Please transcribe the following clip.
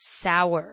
sour.